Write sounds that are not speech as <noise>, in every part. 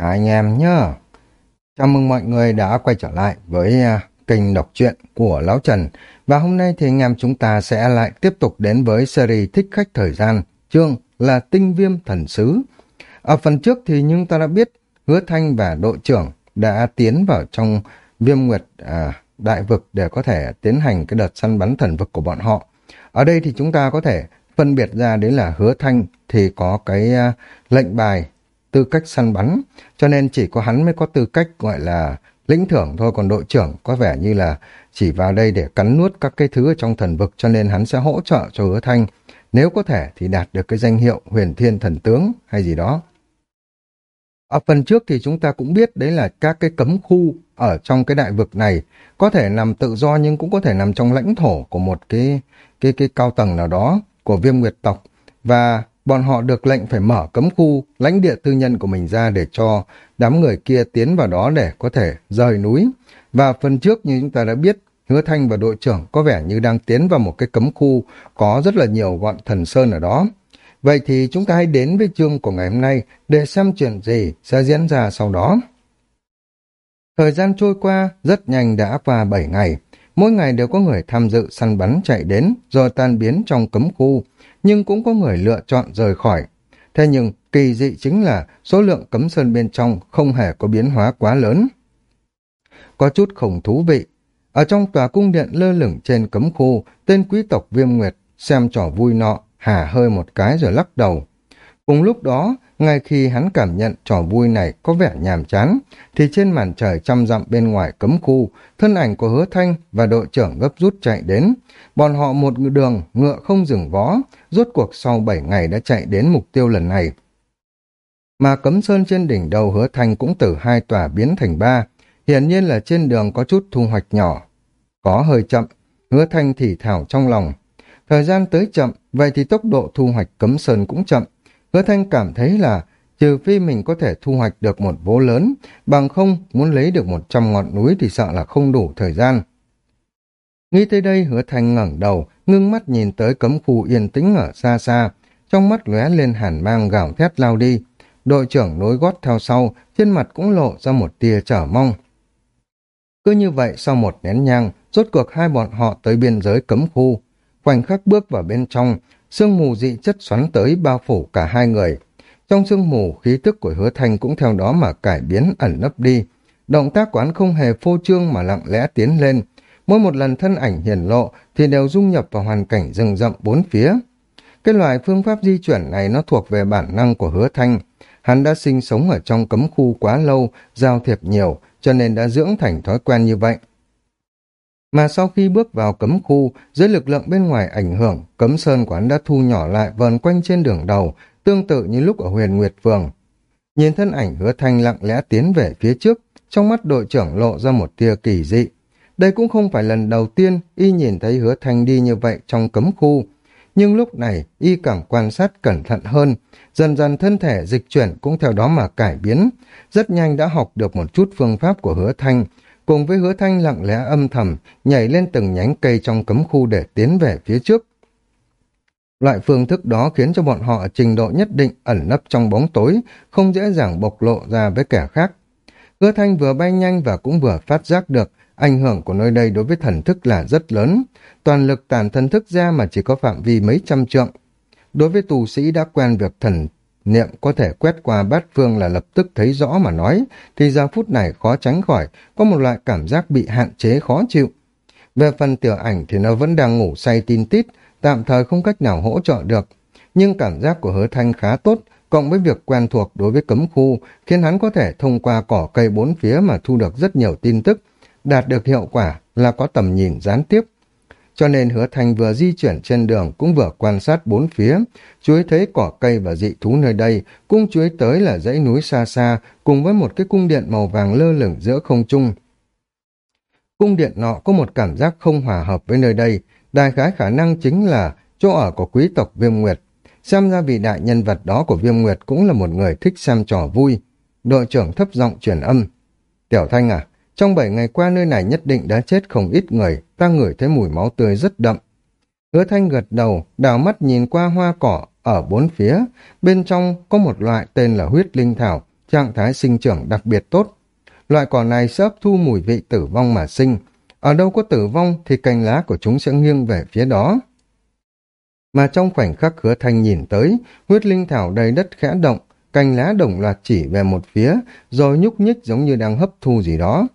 cả anh em nhá. Chào mừng mọi người đã quay trở lại với uh, kênh đọc truyện của Lão Trần. Và hôm nay thì anh em chúng ta sẽ lại tiếp tục đến với series Thích Khách Thời Gian, chương là Tinh Viêm Thần Sứ. Ở phần trước thì chúng ta đã biết Hứa Thanh và đội trưởng đã tiến vào trong viêm nguyệt à, đại vực để có thể tiến hành cái đợt săn bắn thần vực của bọn họ. Ở đây thì chúng ta có thể phân biệt ra đấy là Hứa Thanh thì có cái uh, lệnh bài tư cách săn bắn, cho nên chỉ có hắn mới có tư cách gọi là lĩnh thưởng thôi, còn đội trưởng có vẻ như là chỉ vào đây để cắn nuốt các cái thứ ở trong thần vực cho nên hắn sẽ hỗ trợ cho hứa thanh, nếu có thể thì đạt được cái danh hiệu huyền thiên thần tướng hay gì đó. Ở phần trước thì chúng ta cũng biết đấy là các cái cấm khu ở trong cái đại vực này. Có thể nằm tự do nhưng cũng có thể nằm trong lãnh thổ của một cái cái cái cao tầng nào đó của viêm nguyệt tộc. Và bọn họ được lệnh phải mở cấm khu lãnh địa tư nhân của mình ra để cho đám người kia tiến vào đó để có thể rời núi. Và phần trước như chúng ta đã biết, Hứa Thanh và đội trưởng có vẻ như đang tiến vào một cái cấm khu có rất là nhiều gọn thần sơn ở đó. Vậy thì chúng ta hãy đến với chương của ngày hôm nay để xem chuyện gì sẽ diễn ra sau đó. Thời gian trôi qua rất nhanh đã qua 7 ngày. Mỗi ngày đều có người tham dự săn bắn chạy đến rồi tan biến trong cấm khu nhưng cũng có người lựa chọn rời khỏi. Thế nhưng kỳ dị chính là số lượng cấm sơn bên trong không hề có biến hóa quá lớn. Có chút không thú vị. Ở trong tòa cung điện lơ lửng trên cấm khu, tên quý tộc Viêm Nguyệt xem trò vui nọ, hả hơi một cái rồi lắc đầu. Cùng lúc đó, ngay khi hắn cảm nhận trò vui này có vẻ nhàm chán, thì trên màn trời trăm dặm bên ngoài cấm khu, thân ảnh của hứa thanh và đội trưởng gấp rút chạy đến. Bọn họ một đường, ngựa không dừng vó, rốt cuộc sau bảy ngày đã chạy đến mục tiêu lần này. Mà cấm sơn trên đỉnh đầu hứa thanh cũng từ hai tòa biến thành ba, hiển nhiên là trên đường có chút thu hoạch nhỏ. Có hơi chậm, hứa thanh thì thảo trong lòng. Thời gian tới chậm, vậy thì tốc độ thu hoạch cấm sơn cũng chậm, Hứa Thanh cảm thấy là trừ phi mình có thể thu hoạch được một vố lớn, bằng không muốn lấy được một trăm ngọn núi thì sợ là không đủ thời gian. Nghĩ tới đây hứa thanh ngẩng đầu, ngưng mắt nhìn tới cấm khu yên tĩnh ở xa xa, trong mắt lóe lên hàn mang gào thét lao đi. Đội trưởng nối gót theo sau, trên mặt cũng lộ ra một tia trở mong. Cứ như vậy sau một nén nhang, rốt cuộc hai bọn họ tới biên giới cấm khu. Khoảnh khắc bước vào bên trong, Sương mù dị chất xoắn tới bao phủ cả hai người. Trong sương mù, khí tức của hứa thanh cũng theo đó mà cải biến ẩn nấp đi. Động tác quán không hề phô trương mà lặng lẽ tiến lên. Mỗi một lần thân ảnh hiển lộ thì đều dung nhập vào hoàn cảnh rừng rậm bốn phía. Cái loại phương pháp di chuyển này nó thuộc về bản năng của hứa thanh. Hắn đã sinh sống ở trong cấm khu quá lâu, giao thiệp nhiều, cho nên đã dưỡng thành thói quen như vậy. Mà sau khi bước vào cấm khu, dưới lực lượng bên ngoài ảnh hưởng, cấm sơn quán đã thu nhỏ lại vờn quanh trên đường đầu, tương tự như lúc ở huyền Nguyệt Phường. Nhìn thân ảnh hứa thanh lặng lẽ tiến về phía trước, trong mắt đội trưởng lộ ra một tia kỳ dị. Đây cũng không phải lần đầu tiên y nhìn thấy hứa thanh đi như vậy trong cấm khu. Nhưng lúc này y càng quan sát cẩn thận hơn, dần dần thân thể dịch chuyển cũng theo đó mà cải biến. Rất nhanh đã học được một chút phương pháp của hứa thanh, cùng với hứa thanh lặng lẽ âm thầm, nhảy lên từng nhánh cây trong cấm khu để tiến về phía trước. Loại phương thức đó khiến cho bọn họ trình độ nhất định ẩn nấp trong bóng tối, không dễ dàng bộc lộ ra với kẻ khác. Hứa thanh vừa bay nhanh và cũng vừa phát giác được ảnh hưởng của nơi đây đối với thần thức là rất lớn. Toàn lực tàn thần thức ra mà chỉ có phạm vi mấy trăm trượng. Đối với tù sĩ đã quen việc thần niệm có thể quét qua bát phương là lập tức thấy rõ mà nói, thì giờ phút này khó tránh khỏi, có một loại cảm giác bị hạn chế khó chịu. Về phần tiểu ảnh thì nó vẫn đang ngủ say tin tít, tạm thời không cách nào hỗ trợ được. Nhưng cảm giác của hứa thanh khá tốt, cộng với việc quen thuộc đối với cấm khu, khiến hắn có thể thông qua cỏ cây bốn phía mà thu được rất nhiều tin tức, đạt được hiệu quả là có tầm nhìn gián tiếp, cho nên hứa thanh vừa di chuyển trên đường cũng vừa quan sát bốn phía, chuối thấy cỏ cây và dị thú nơi đây, cung chuối tới là dãy núi xa xa, cùng với một cái cung điện màu vàng lơ lửng giữa không trung. Cung điện nọ có một cảm giác không hòa hợp với nơi đây, đại khái khả năng chính là chỗ ở của quý tộc Viêm Nguyệt. Xem ra vị đại nhân vật đó của Viêm Nguyệt cũng là một người thích xem trò vui. Đội trưởng thấp giọng truyền âm. Tiểu Thanh à, trong bảy ngày qua nơi này nhất định đã chết không ít người, ta ngửi thấy mùi máu tươi rất đậm. Hứa thanh gật đầu, đào mắt nhìn qua hoa cỏ ở bốn phía, bên trong có một loại tên là huyết linh thảo, trạng thái sinh trưởng đặc biệt tốt. Loại cỏ này sẽ hấp thu mùi vị tử vong mà sinh. Ở đâu có tử vong thì cành lá của chúng sẽ nghiêng về phía đó. Mà trong khoảnh khắc hứa thanh nhìn tới, huyết linh thảo đầy đất khẽ động, cành lá đồng loạt chỉ về một phía, rồi nhúc nhích giống như đang hấp thu gì đó.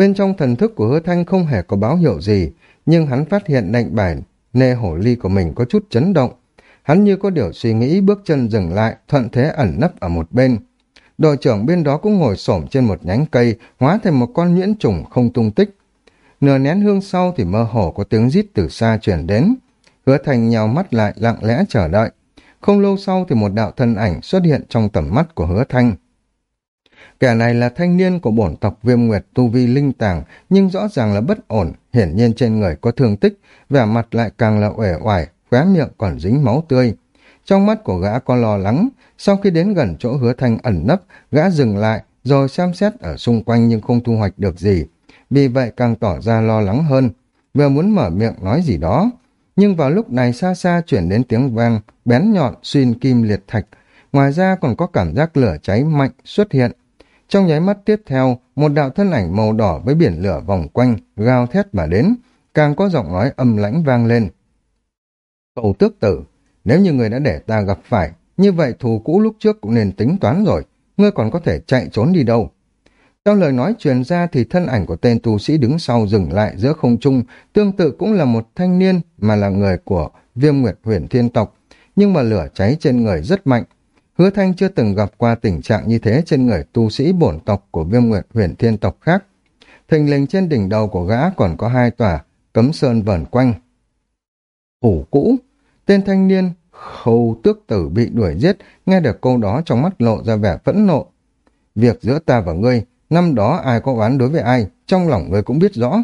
Bên trong thần thức của hứa thanh không hề có báo hiệu gì, nhưng hắn phát hiện lệnh bài nê hổ ly của mình có chút chấn động. Hắn như có điều suy nghĩ bước chân dừng lại, thuận thế ẩn nấp ở một bên. Đội trưởng bên đó cũng ngồi xổm trên một nhánh cây, hóa thành một con nhuyễn trùng không tung tích. Nửa nén hương sau thì mơ hồ có tiếng rít từ xa chuyển đến. Hứa thành nhào mắt lại lặng lẽ chờ đợi. Không lâu sau thì một đạo thân ảnh xuất hiện trong tầm mắt của hứa thanh. Kẻ này là thanh niên của bổn tộc viêm nguyệt tu vi linh tàng, nhưng rõ ràng là bất ổn, hiển nhiên trên người có thương tích, vẻ mặt lại càng là uể oải, khóe miệng còn dính máu tươi. Trong mắt của gã có lo lắng, sau khi đến gần chỗ hứa thanh ẩn nấp, gã dừng lại, rồi xem xét ở xung quanh nhưng không thu hoạch được gì. Vì vậy càng tỏ ra lo lắng hơn, vừa muốn mở miệng nói gì đó. Nhưng vào lúc này xa xa chuyển đến tiếng vang, bén nhọn, xuyên kim liệt thạch. Ngoài ra còn có cảm giác lửa cháy mạnh xuất hiện. Trong nháy mắt tiếp theo, một đạo thân ảnh màu đỏ với biển lửa vòng quanh, gào thét mà đến, càng có giọng nói âm lãnh vang lên. Cậu tước tử, nếu như người đã để ta gặp phải, như vậy thù cũ lúc trước cũng nên tính toán rồi, ngươi còn có thể chạy trốn đi đâu. Theo lời nói truyền ra thì thân ảnh của tên tu sĩ đứng sau dừng lại giữa không trung, tương tự cũng là một thanh niên mà là người của viêm nguyệt huyền thiên tộc, nhưng mà lửa cháy trên người rất mạnh. Hứa Thanh chưa từng gặp qua tình trạng như thế trên người tu sĩ bổn tộc của viêm nguyệt huyền thiên tộc khác. Thình lình trên đỉnh đầu của gã còn có hai tòa cấm sơn vẩn quanh. Ủ cũ, tên thanh niên khâu tước tử bị đuổi giết, nghe được câu đó trong mắt lộ ra vẻ phẫn nộ. Việc giữa ta và ngươi Năm đó ai có oán đối với ai, trong lòng người cũng biết rõ.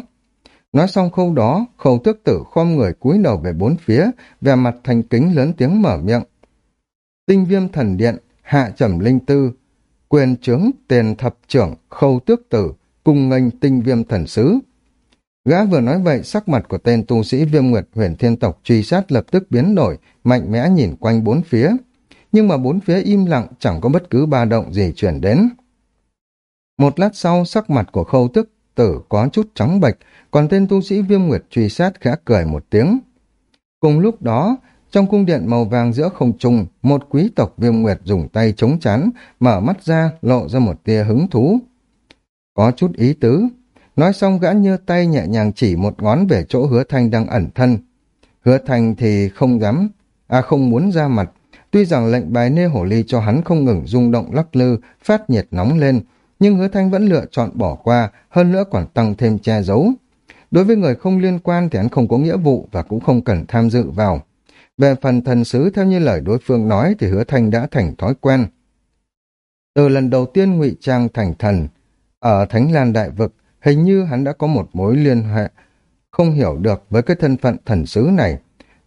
Nói xong khâu đó, khâu tước tử khom người cúi đầu về bốn phía, vẻ mặt thành kính lớn tiếng mở miệng. Tinh viêm thần điện, hạ trầm linh tư, quyền trướng tiền thập trưởng, khâu tước tử, cùng nghênh tinh viêm thần sứ. Gã vừa nói vậy, sắc mặt của tên tu sĩ viêm nguyệt huyền thiên tộc truy sát lập tức biến đổi, mạnh mẽ nhìn quanh bốn phía. Nhưng mà bốn phía im lặng, chẳng có bất cứ ba động gì chuyển đến. Một lát sau, sắc mặt của khâu tức tử có chút trắng bệch, còn tên tu sĩ viêm nguyệt truy sát khẽ cười một tiếng. Cùng lúc đó, trong cung điện màu vàng giữa không trung, một quý tộc viêm nguyệt dùng tay chống chán, mở mắt ra, lộ ra một tia hứng thú. Có chút ý tứ. Nói xong gã nhơ tay nhẹ nhàng chỉ một ngón về chỗ hứa thanh đang ẩn thân. Hứa thanh thì không dám, à không muốn ra mặt. Tuy rằng lệnh bài nê hổ ly cho hắn không ngừng rung động lắc lư, phát nhiệt nóng lên, nhưng hứa thanh vẫn lựa chọn bỏ qua, hơn nữa còn tăng thêm che giấu. Đối với người không liên quan thì hắn không có nghĩa vụ và cũng không cần tham dự vào. Về phần thần sứ theo như lời đối phương nói thì hứa thanh đã thành thói quen. Từ lần đầu tiên ngụy trang thành thần, ở Thánh Lan Đại Vực, hình như hắn đã có một mối liên hệ không hiểu được với cái thân phận thần sứ này.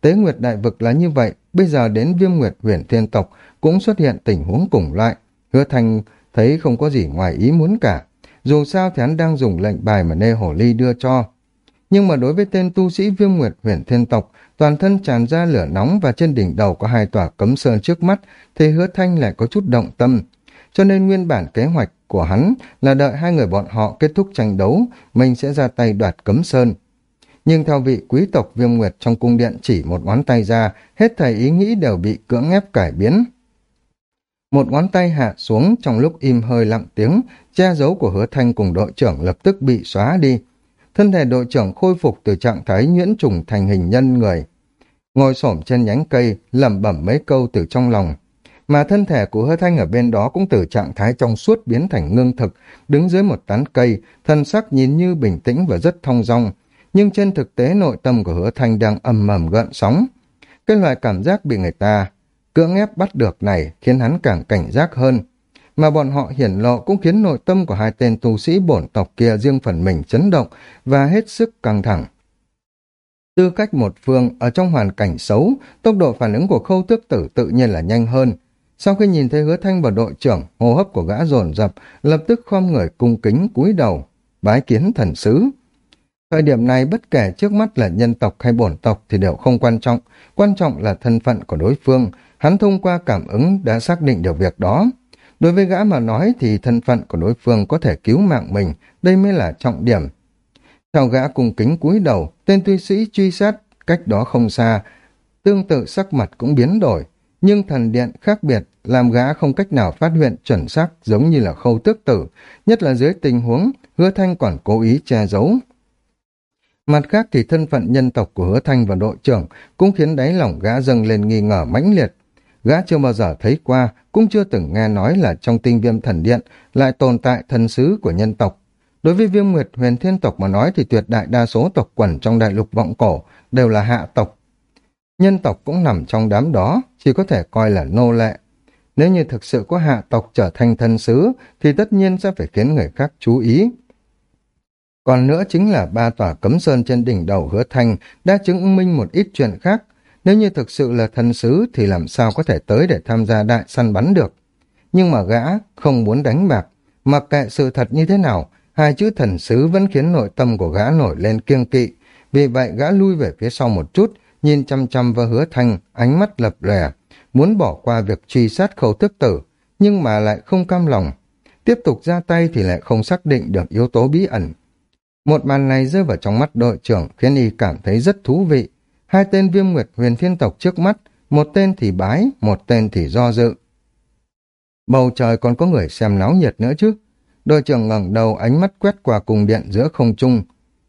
Tế Nguyệt Đại Vực là như vậy, bây giờ đến viêm nguyệt huyền thiên tộc cũng xuất hiện tình huống cùng loại. Hứa Thanh thấy không có gì ngoài ý muốn cả. Dù sao thì hắn đang dùng lệnh bài mà Nê Hổ Ly đưa cho. Nhưng mà đối với tên tu sĩ viêm nguyệt huyền thiên tộc, toàn thân tràn ra lửa nóng và trên đỉnh đầu có hai tòa cấm sơn trước mắt, thì hứa thanh lại có chút động tâm. Cho nên nguyên bản kế hoạch của hắn là đợi hai người bọn họ kết thúc tranh đấu, mình sẽ ra tay đoạt cấm sơn. Nhưng theo vị quý tộc viêm nguyệt trong cung điện chỉ một ngón tay ra, hết thầy ý nghĩ đều bị cưỡng ép cải biến. Một ngón tay hạ xuống trong lúc im hơi lặng tiếng, che giấu của hứa thanh cùng đội trưởng lập tức bị xóa đi. Thân thể đội trưởng khôi phục từ trạng thái nhuyễn trùng thành hình nhân người. Ngồi xổm trên nhánh cây, lẩm bẩm mấy câu từ trong lòng. Mà thân thể của hứa thanh ở bên đó cũng từ trạng thái trong suốt biến thành ngưng thực, đứng dưới một tán cây, thân sắc nhìn như bình tĩnh và rất thong dong. Nhưng trên thực tế nội tâm của hứa thanh đang ầm ầm gợn sóng. Cái loại cảm giác bị người ta cưỡng ép bắt được này khiến hắn càng cảnh giác hơn. Mà bọn họ hiển lộ cũng khiến nội tâm của hai tên tu sĩ bổn tộc kia riêng phần mình chấn động và hết sức căng thẳng. Tư cách một phương, ở trong hoàn cảnh xấu, tốc độ phản ứng của khâu tước tử tự nhiên là nhanh hơn. Sau khi nhìn thấy hứa thanh và đội trưởng, hô hấp của gã dồn dập, lập tức khom người cung kính cúi đầu, bái kiến thần sứ. Thời điểm này bất kể trước mắt là nhân tộc hay bổn tộc thì đều không quan trọng, quan trọng là thân phận của đối phương, hắn thông qua cảm ứng đã xác định được việc đó. Đối với gã mà nói thì thân phận của đối phương có thể cứu mạng mình, đây mới là trọng điểm. Theo gã cùng kính cúi đầu, tên tuy sĩ truy sát cách đó không xa, tương tự sắc mặt cũng biến đổi, nhưng thần điện khác biệt làm gã không cách nào phát hiện chuẩn xác giống như là khâu tước tử, nhất là dưới tình huống hứa thanh còn cố ý che giấu. Mặt khác thì thân phận nhân tộc của hứa thanh và đội trưởng cũng khiến đáy lòng gã dâng lên nghi ngờ mãnh liệt. Gã chưa bao giờ thấy qua, cũng chưa từng nghe nói là trong tinh viêm thần điện lại tồn tại thần sứ của nhân tộc. Đối với viêm nguyệt huyền thiên tộc mà nói thì tuyệt đại đa số tộc quần trong đại lục vọng cổ đều là hạ tộc. Nhân tộc cũng nằm trong đám đó, chỉ có thể coi là nô lệ. Nếu như thực sự có hạ tộc trở thành thần sứ thì tất nhiên sẽ phải khiến người khác chú ý. Còn nữa chính là ba tòa cấm sơn trên đỉnh đầu hứa thanh đã chứng minh một ít chuyện khác. Nếu như thực sự là thần sứ thì làm sao có thể tới để tham gia đại săn bắn được. Nhưng mà gã không muốn đánh bạc. Mặc kệ sự thật như thế nào, hai chữ thần sứ vẫn khiến nội tâm của gã nổi lên kiêng kỵ. Vì vậy gã lui về phía sau một chút, nhìn chăm chăm vào hứa thanh, ánh mắt lập lẻ, muốn bỏ qua việc truy sát khẩu thức tử, nhưng mà lại không cam lòng. Tiếp tục ra tay thì lại không xác định được yếu tố bí ẩn. Một màn này rơi vào trong mắt đội trưởng khiến y cảm thấy rất thú vị. Hai tên viêm nguyệt huyền thiên tộc trước mắt, một tên thì bái, một tên thì do dự. Bầu trời còn có người xem náo nhiệt nữa chứ. Đội trưởng ngẩng đầu ánh mắt quét qua cùng điện giữa không trung.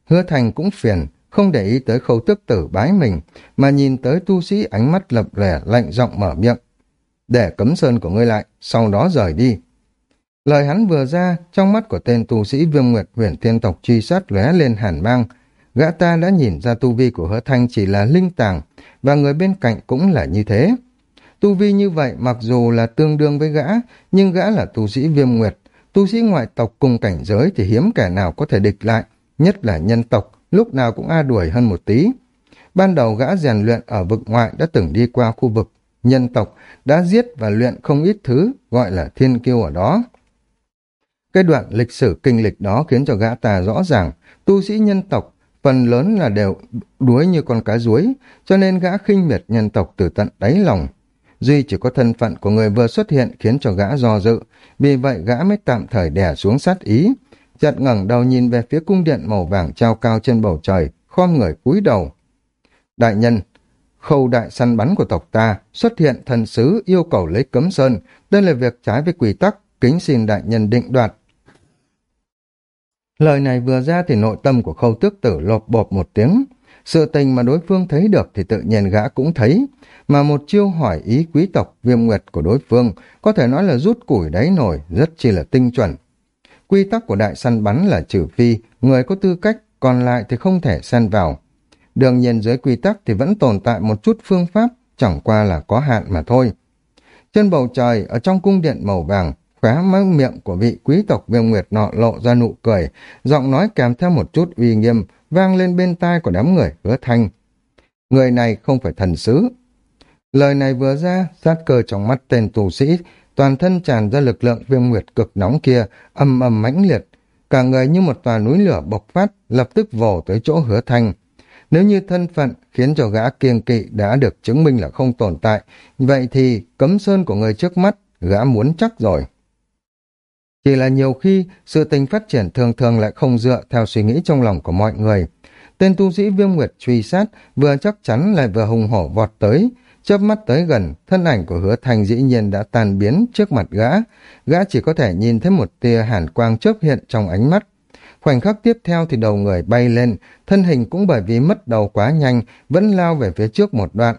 Hứa thành cũng phiền, không để ý tới khâu tước tử bái mình, mà nhìn tới tu sĩ ánh mắt lập lẻ lạnh giọng mở miệng. Để cấm sơn của ngươi lại, sau đó rời đi. Lời hắn vừa ra, trong mắt của tên tu sĩ viêm nguyệt huyền thiên tộc truy sát lóe lên hàn mang. Gã ta đã nhìn ra tu vi của hứa thanh chỉ là linh tàng, và người bên cạnh cũng là như thế. Tu vi như vậy mặc dù là tương đương với gã, nhưng gã là tu sĩ viêm nguyệt. Tu sĩ ngoại tộc cùng cảnh giới thì hiếm kẻ nào có thể địch lại, nhất là nhân tộc, lúc nào cũng a đuổi hơn một tí. Ban đầu gã rèn luyện ở vực ngoại đã từng đi qua khu vực nhân tộc, đã giết và luyện không ít thứ, gọi là thiên kiêu ở đó. Cái đoạn lịch sử kinh lịch đó khiến cho gã ta rõ ràng, tu sĩ nhân tộc phần lớn là đều đuối như con cá ruối, cho nên gã khinh miệt nhân tộc từ tận đáy lòng. Duy chỉ có thân phận của người vừa xuất hiện khiến cho gã do dự, vì vậy gã mới tạm thời đè xuống sát ý, chợt ngẩng đầu nhìn về phía cung điện màu vàng trao cao trên bầu trời, khom người cúi đầu. Đại nhân, khâu đại săn bắn của tộc ta xuất hiện thần sứ yêu cầu lấy cấm sơn, đây là việc trái với quy tắc, kính xin đại nhân định đoạt. Lời này vừa ra thì nội tâm của khâu tước tử lột bột một tiếng. Sự tình mà đối phương thấy được thì tự nhiên gã cũng thấy, mà một chiêu hỏi ý quý tộc viêm nguyệt của đối phương có thể nói là rút củi đáy nổi rất chi là tinh chuẩn. Quy tắc của đại săn bắn là trừ phi, người có tư cách, còn lại thì không thể xen vào. Đương nhiên dưới quy tắc thì vẫn tồn tại một chút phương pháp, chẳng qua là có hạn mà thôi. Trên bầu trời, ở trong cung điện màu vàng, khóa mắt miệng của vị quý tộc viêm nguyệt nọ lộ ra nụ cười, giọng nói kèm theo một chút uy nghiêm, vang lên bên tai của đám người hứa thanh. Người này không phải thần sứ. Lời này vừa ra, sát cơ trong mắt tên tù sĩ, toàn thân tràn ra lực lượng viêm nguyệt cực nóng kia, âm âm mãnh liệt. Cả người như một tòa núi lửa bộc phát, lập tức vồ tới chỗ hứa thanh. Nếu như thân phận khiến cho gã kiêng kỵ đã được chứng minh là không tồn tại, vậy thì cấm sơn của người trước mắt, gã muốn chắc rồi. Chỉ là nhiều khi, sự tình phát triển thường thường lại không dựa theo suy nghĩ trong lòng của mọi người. Tên tu sĩ viêm nguyệt truy sát, vừa chắc chắn lại vừa hùng hổ vọt tới, chớp mắt tới gần, thân ảnh của hứa thành dĩ nhiên đã tan biến trước mặt gã. Gã chỉ có thể nhìn thấy một tia hàn quang chớp hiện trong ánh mắt. Khoảnh khắc tiếp theo thì đầu người bay lên, thân hình cũng bởi vì mất đầu quá nhanh, vẫn lao về phía trước một đoạn.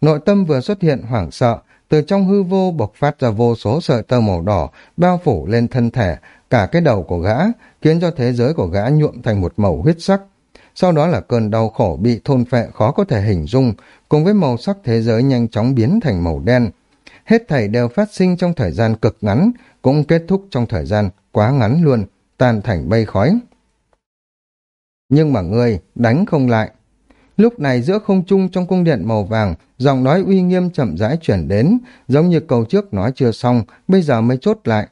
Nội tâm vừa xuất hiện hoảng sợ, từ trong hư vô bộc phát ra vô số sợi tơ màu đỏ, bao phủ lên thân thể, cả cái đầu của gã, khiến cho thế giới của gã nhuộm thành một màu huyết sắc. Sau đó là cơn đau khổ bị thôn phệ khó có thể hình dung, cùng với màu sắc thế giới nhanh chóng biến thành màu đen. Hết thảy đều phát sinh trong thời gian cực ngắn, cũng kết thúc trong thời gian quá ngắn luôn, tan thành bay khói. Nhưng mà ngươi đánh không lại. Lúc này giữa không trung trong cung điện màu vàng, giọng nói uy nghiêm chậm rãi chuyển đến, giống như câu trước nói chưa xong, bây giờ mới chốt lại.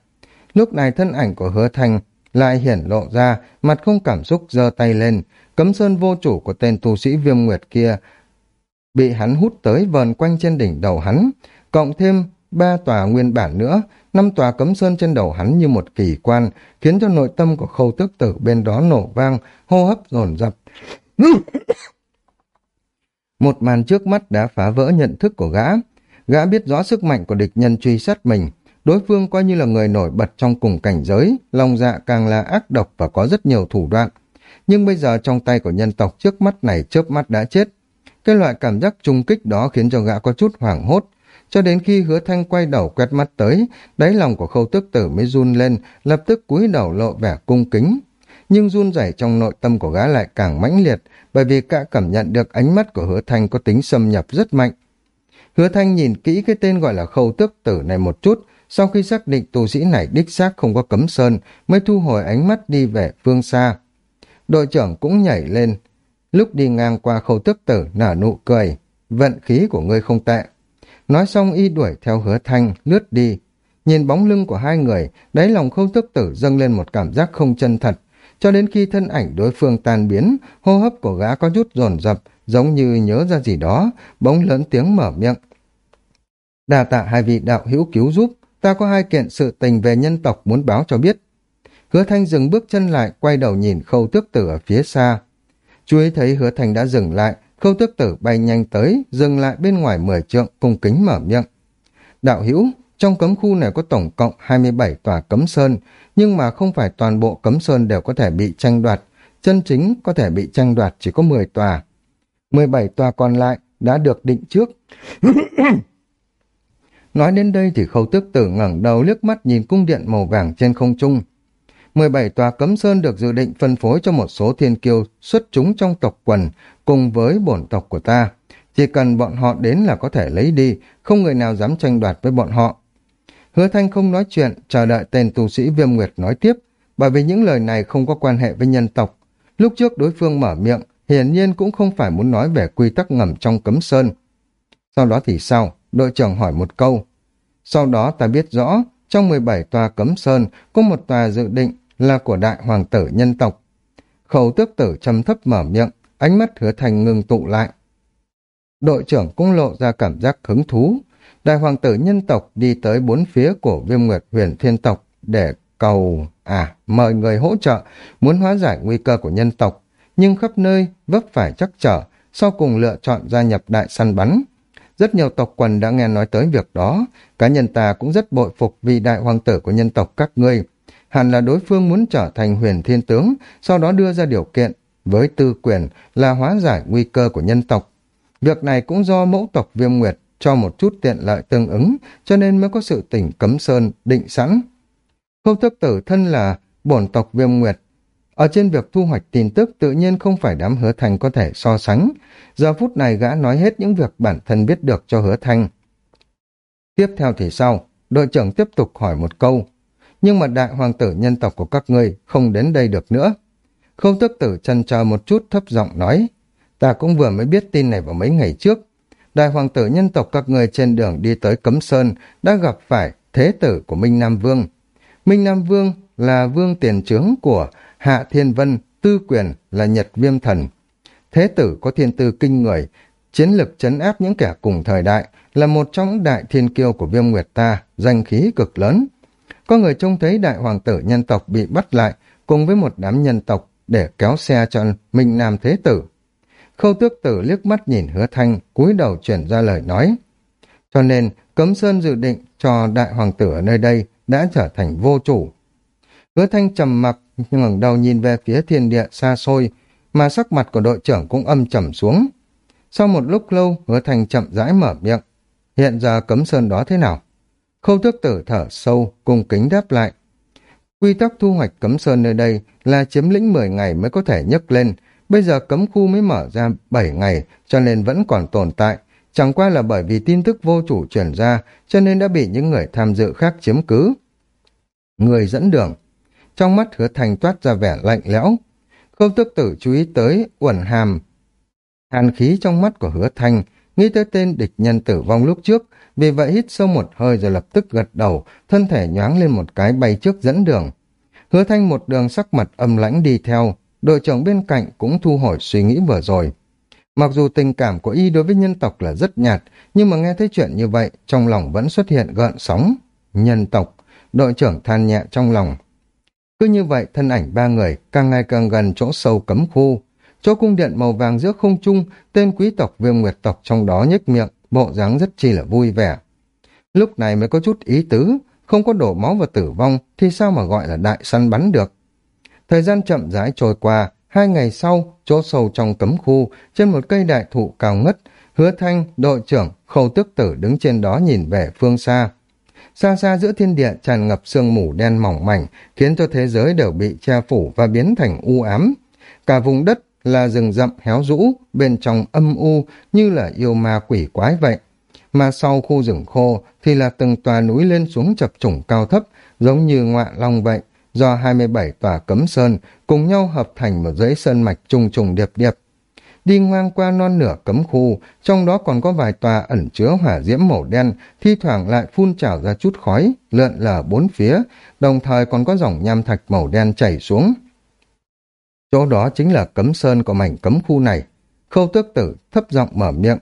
Lúc này thân ảnh của hứa thành lại hiển lộ ra, mặt không cảm xúc giơ tay lên, cấm sơn vô chủ của tên tu sĩ viêm nguyệt kia bị hắn hút tới vờn quanh trên đỉnh đầu hắn, cộng thêm ba tòa nguyên bản nữa, năm tòa cấm sơn trên đầu hắn như một kỳ quan, khiến cho nội tâm của khâu tước tử bên đó nổ vang, hô hấp dồn dập một màn trước mắt đã phá vỡ nhận thức của gã. Gã biết rõ sức mạnh của địch nhân truy sát mình. Đối phương coi như là người nổi bật trong cùng cảnh giới, lòng dạ càng là ác độc và có rất nhiều thủ đoạn. Nhưng bây giờ trong tay của nhân tộc trước mắt này chớp mắt đã chết. Cái loại cảm giác trung kích đó khiến cho gã có chút hoảng hốt, cho đến khi hứa thanh quay đầu quét mắt tới, đáy lòng của khâu Tức tử mới run lên, lập tức cúi đầu lộ vẻ cung kính. Nhưng run rẩy trong nội tâm của gã lại càng mãnh liệt, bởi vì cả cảm nhận được ánh mắt của hứa thanh có tính xâm nhập rất mạnh. Hứa thanh nhìn kỹ cái tên gọi là khâu tước tử này một chút, sau khi xác định tu sĩ này đích xác không có cấm sơn, mới thu hồi ánh mắt đi về phương xa. Đội trưởng cũng nhảy lên, lúc đi ngang qua khâu tước tử nở nụ cười, vận khí của ngươi không tệ. Nói xong y đuổi theo hứa thanh, lướt đi. Nhìn bóng lưng của hai người, đáy lòng khâu tước tử dâng lên một cảm giác không chân thật. Cho đến khi thân ảnh đối phương tan biến, hô hấp của gã có chút dồn dập, giống như nhớ ra gì đó, bỗng lớn tiếng mở miệng. Đà tạ hai vị đạo hữu cứu giúp, ta có hai kiện sự tình về nhân tộc muốn báo cho biết. Hứa Thanh dừng bước chân lại, quay đầu nhìn khâu tước tử ở phía xa. Chú ý thấy hứa Thanh đã dừng lại, Khâu tước tử bay nhanh tới, dừng lại bên ngoài mười trượng, cung kính mở miệng. Đạo hữu, trong cấm khu này có tổng cộng 27 tòa cấm sơn, nhưng mà không phải toàn bộ cấm sơn đều có thể bị tranh đoạt. Chân chính có thể bị tranh đoạt chỉ có 10 tòa. 17 tòa còn lại đã được định trước. <coughs> Nói đến đây thì khâu tước tử ngẩng đầu liếc mắt nhìn cung điện màu vàng trên không trung. 17 tòa cấm sơn được dự định phân phối cho một số thiên kiêu xuất chúng trong tộc quần cùng với bổn tộc của ta. Chỉ cần bọn họ đến là có thể lấy đi, không người nào dám tranh đoạt với bọn họ. Hứa Thanh không nói chuyện, chờ đợi tên tu sĩ Viêm Nguyệt nói tiếp, bởi vì những lời này không có quan hệ với nhân tộc. Lúc trước đối phương mở miệng, hiển nhiên cũng không phải muốn nói về quy tắc ngầm trong cấm sơn. Sau đó thì sao? Đội trưởng hỏi một câu. Sau đó ta biết rõ, trong 17 tòa cấm sơn, có một tòa dự định là của đại hoàng tử nhân tộc. Khẩu tước tử trầm thấp mở miệng, ánh mắt hứa thành ngừng tụ lại. Đội trưởng cũng lộ ra cảm giác hứng thú. Đại hoàng tử nhân tộc đi tới bốn phía của viêm nguyệt huyền thiên tộc để cầu, à, mời người hỗ trợ, muốn hóa giải nguy cơ của nhân tộc, nhưng khắp nơi vấp phải chắc trở, sau cùng lựa chọn gia nhập đại săn bắn. Rất nhiều tộc quần đã nghe nói tới việc đó, cá nhân ta cũng rất bội phục vì đại hoàng tử của nhân tộc các ngươi. Hẳn là đối phương muốn trở thành huyền thiên tướng, sau đó đưa ra điều kiện, với tư quyền là hóa giải nguy cơ của nhân tộc. Việc này cũng do mẫu tộc viêm nguyệt cho một chút tiện lợi tương ứng, cho nên mới có sự tỉnh cấm sơn định sẵn. Khâu thức tử thân là bổn tộc viêm nguyệt. Ở trên việc thu hoạch tin tức tự nhiên không phải đám hứa thành có thể so sánh. Giờ phút này gã nói hết những việc bản thân biết được cho hứa thành. Tiếp theo thì sau, đội trưởng tiếp tục hỏi một câu. Nhưng mà đại hoàng tử nhân tộc của các ngươi không đến đây được nữa. khâu tức tử chân chờ một chút thấp giọng nói, ta cũng vừa mới biết tin này vào mấy ngày trước. Đại hoàng tử nhân tộc các người trên đường đi tới Cấm Sơn đã gặp phải thế tử của Minh Nam Vương. Minh Nam Vương là vương tiền trướng của Hạ Thiên Vân, tư quyền là Nhật Viêm Thần. Thế tử có thiên tư kinh người, chiến lực chấn áp những kẻ cùng thời đại, là một trong những đại thiên kiêu của viêm nguyệt ta, danh khí cực lớn. Có người trông thấy đại hoàng tử nhân tộc bị bắt lại cùng với một đám nhân tộc để kéo xe cho Minh Nam Thế Tử. Khâu tước tử liếc mắt nhìn hứa thanh, cúi đầu chuyển ra lời nói. Cho nên, Cấm Sơn dự định cho đại hoàng tử ở nơi đây đã trở thành vô chủ. Hứa thanh trầm mặc ngẩng đầu nhìn về phía thiên địa xa xôi, mà sắc mặt của đội trưởng cũng âm trầm xuống. Sau một lúc lâu, hứa thanh chậm rãi mở miệng. Hiện giờ Cấm Sơn đó thế nào? Khâu tước tử thở sâu, cùng kính đáp lại. Quy tắc thu hoạch cấm sơn nơi đây là chiếm lĩnh 10 ngày mới có thể nhấc lên. Bây giờ cấm khu mới mở ra 7 ngày cho nên vẫn còn tồn tại. Chẳng qua là bởi vì tin tức vô chủ truyền ra cho nên đã bị những người tham dự khác chiếm cứ. Người dẫn đường. Trong mắt hứa thành toát ra vẻ lạnh lẽo. Khâu tước tử chú ý tới uẩn hàm. Hàn khí trong mắt của hứa thành nghĩ tới tên địch nhân tử vong lúc trước vì vậy hít sâu một hơi rồi lập tức gật đầu, thân thể nhoáng lên một cái bay trước dẫn đường. Hứa thanh một đường sắc mặt âm lãnh đi theo, đội trưởng bên cạnh cũng thu hồi suy nghĩ vừa rồi. Mặc dù tình cảm của y đối với nhân tộc là rất nhạt, nhưng mà nghe thấy chuyện như vậy, trong lòng vẫn xuất hiện gợn sóng. Nhân tộc, đội trưởng than nhẹ trong lòng. Cứ như vậy, thân ảnh ba người càng ngày càng gần chỗ sâu cấm khu. Chỗ cung điện màu vàng giữa không trung, tên quý tộc viêm nguyệt tộc trong đó nhếch miệng, bộ dáng rất chi là vui vẻ. Lúc này mới có chút ý tứ, không có đổ máu và tử vong thì sao mà gọi là đại săn bắn được. Thời gian chậm rãi trôi qua, hai ngày sau, chỗ sâu trong cấm khu, trên một cây đại thụ cao ngất, hứa thanh, đội trưởng, khâu tước tử đứng trên đó nhìn về phương xa. Xa xa giữa thiên địa tràn ngập sương mù đen mỏng mảnh, khiến cho thế giới đều bị che phủ và biến thành u ám. Cả vùng đất là rừng rậm héo rũ, bên trong âm u như là yêu ma quỷ quái vậy. Mà sau khu rừng khô thì là từng tòa núi lên xuống chập trùng cao thấp, giống như ngọa long vậy, do 27 tòa cấm sơn cùng nhau hợp thành một dãy sơn mạch trùng trùng điệp điệp. Đi ngang qua non nửa cấm khu, trong đó còn có vài tòa ẩn chứa hỏa diễm màu đen, thi thoảng lại phun trào ra chút khói, lượn lờ bốn phía, đồng thời còn có dòng nham thạch màu đen chảy xuống. Chỗ đó chính là cấm sơn của mảnh cấm khu này. Khâu tước tử thấp giọng mở miệng.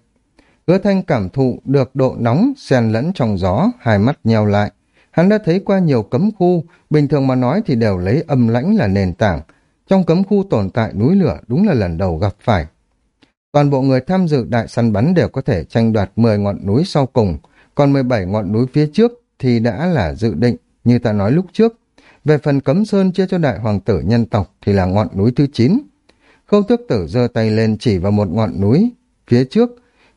Hứa thanh cảm thụ được độ nóng xen lẫn trong gió, hai mắt nheo lại. Hắn đã thấy qua nhiều cấm khu, bình thường mà nói thì đều lấy âm lãnh là nền tảng. Trong cấm khu tồn tại núi lửa đúng là lần đầu gặp phải. Toàn bộ người tham dự đại săn bắn đều có thể tranh đoạt 10 ngọn núi sau cùng, còn 17 ngọn núi phía trước thì đã là dự định, như ta nói lúc trước. Về phần cấm sơn chia cho đại hoàng tử nhân tộc thì là ngọn núi thứ 9. Khâu tước tử giơ tay lên chỉ vào một ngọn núi. Phía trước,